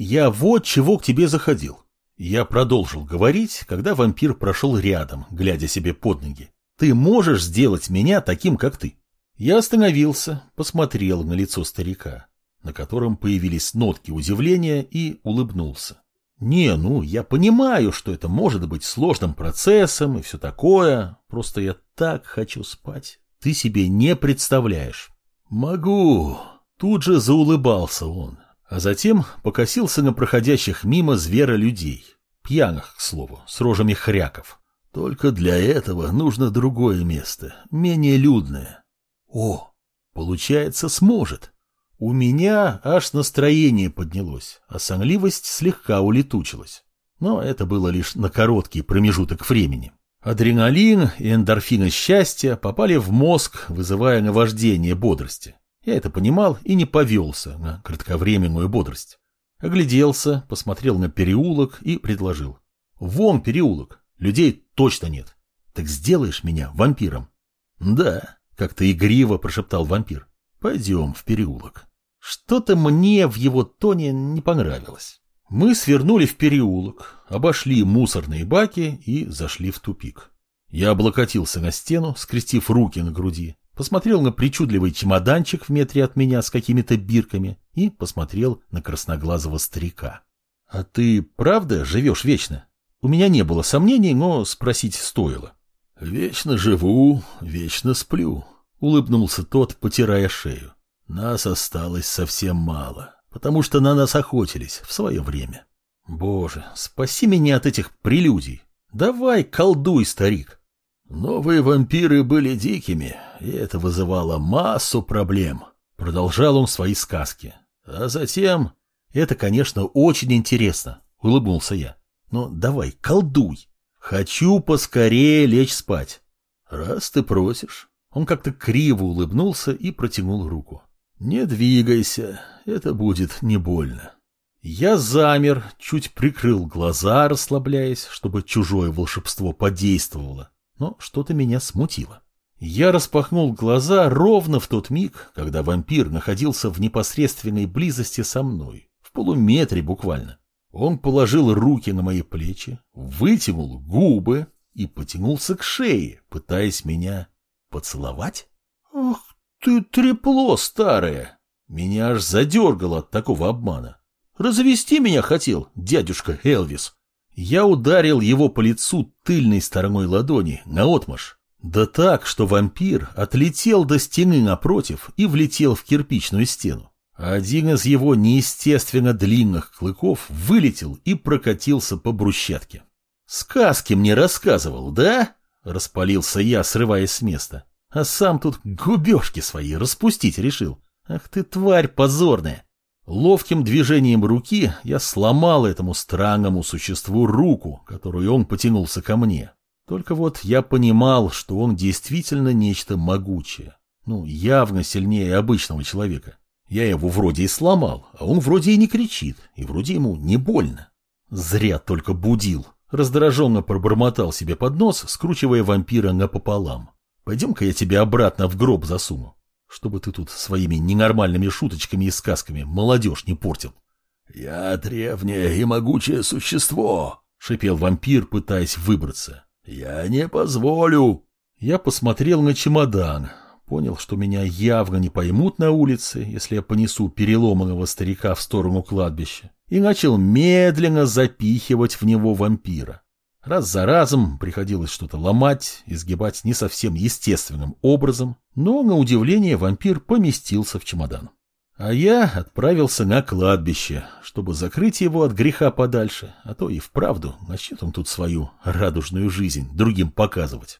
Я вот чего к тебе заходил. Я продолжил говорить, когда вампир прошел рядом, глядя себе под ноги. Ты можешь сделать меня таким, как ты. Я остановился, посмотрел на лицо старика, на котором появились нотки удивления, и улыбнулся. Не, ну, я понимаю, что это может быть сложным процессом и все такое, просто я так хочу спать. Ты себе не представляешь. Могу. Тут же заулыбался он, а затем покосился на проходящих мимо звера людей, пьяных, к слову, с рожами хряков. Только для этого нужно другое место, менее людное. О, получается, сможет. У меня аж настроение поднялось, а сонливость слегка улетучилась. Но это было лишь на короткий промежуток времени. Адреналин и эндорфины счастья попали в мозг, вызывая наваждение бодрости. Я это понимал и не повелся на кратковременную бодрость. Огляделся, посмотрел на переулок и предложил. Вон переулок, людей точно нет. Так сделаешь меня вампиром? Да, как-то игриво прошептал вампир. Пойдем в переулок. Что-то мне в его тоне не понравилось. Мы свернули в переулок, обошли мусорные баки и зашли в тупик. Я облокотился на стену, скрестив руки на груди, посмотрел на причудливый чемоданчик в метре от меня с какими-то бирками и посмотрел на красноглазого старика. — А ты правда живешь вечно? У меня не было сомнений, но спросить стоило. — Вечно живу, вечно сплю, — улыбнулся тот, потирая шею. — Нас осталось совсем мало, потому что на нас охотились в свое время. Боже, спаси меня от этих прелюдий. Давай, колдуй, старик. Новые вампиры были дикими, и это вызывало массу проблем. Продолжал он свои сказки. А затем... Это, конечно, очень интересно, улыбнулся я. Но давай, колдуй. Хочу поскорее лечь спать. Раз ты просишь. Он как-то криво улыбнулся и протянул руку. Не двигайся, это будет не больно. Я замер, чуть прикрыл глаза, расслабляясь, чтобы чужое волшебство подействовало но что-то меня смутило. Я распахнул глаза ровно в тот миг, когда вампир находился в непосредственной близости со мной, в полуметре буквально. Он положил руки на мои плечи, вытянул губы и потянулся к шее, пытаясь меня поцеловать. «Ах ты трепло старое!» Меня аж задергало от такого обмана. «Развести меня хотел, дядюшка Элвис!» Я ударил его по лицу тыльной стороной ладони, наотмашь. Да так, что вампир отлетел до стены напротив и влетел в кирпичную стену. Один из его неестественно длинных клыков вылетел и прокатился по брусчатке. «Сказки мне рассказывал, да?» — распалился я, срываясь с места. «А сам тут губежки свои распустить решил. Ах ты, тварь позорная!» Ловким движением руки я сломал этому странному существу руку, которую он потянулся ко мне. Только вот я понимал, что он действительно нечто могучее. Ну, явно сильнее обычного человека. Я его вроде и сломал, а он вроде и не кричит, и вроде ему не больно. Зря только будил. Раздраженно пробормотал себе под нос, скручивая вампира напополам. Пойдем-ка я тебя обратно в гроб засуну чтобы ты тут своими ненормальными шуточками и сказками молодежь не портил. — Я древнее и могучее существо, — шипел вампир, пытаясь выбраться. — Я не позволю. Я посмотрел на чемодан, понял, что меня явно не поймут на улице, если я понесу переломанного старика в сторону кладбища, и начал медленно запихивать в него вампира. Раз за разом приходилось что-то ломать, изгибать не совсем естественным образом, но, на удивление, вампир поместился в чемодан. А я отправился на кладбище, чтобы закрыть его от греха подальше, а то и вправду начнет он тут свою радужную жизнь другим показывать.